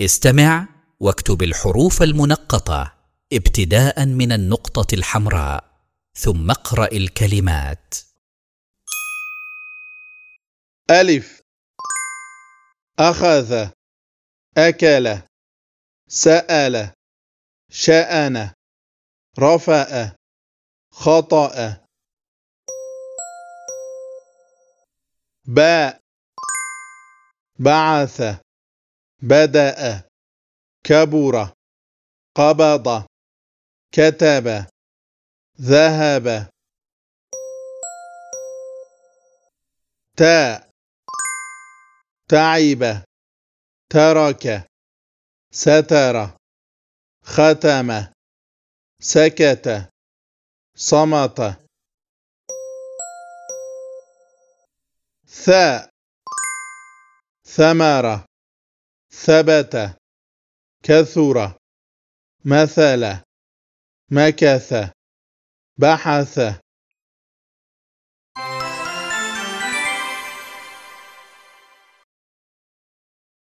استمع واكتب الحروف المنقطة ابتداء من النقطة الحمراء ثم اقرأ الكلمات. ألف. أخذ. أكل. سأل. شأن. رفأ. خطأ. باء. بعث. بدأ. كبر. قبض. كتب. ذهب. تاء. تعب. ترك. ستر. ختم. سكت. صمت. ثاء. ثمر. ثبت كثر مثل مكث بحث.